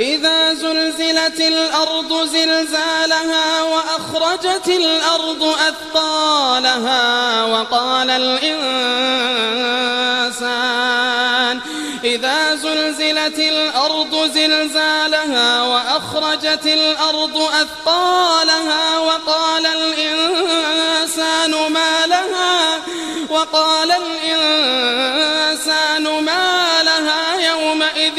إذا زلزلت الأرض زلزالها وأخرجت الأرض أثقالها وقال الإنسان إذا زلزلت الأرض زلزالها وأخرجت الأرض أثقالها وقال الإنسان ما لها وقال الإنسان ما لها يومئذ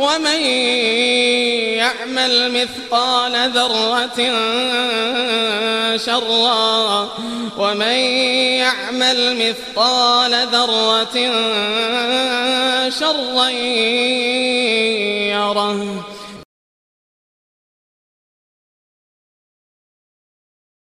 ومن يعمل مثقال ذرة شرا ومن يعمل مثقال ذرة شرا يره